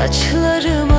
Saçlarım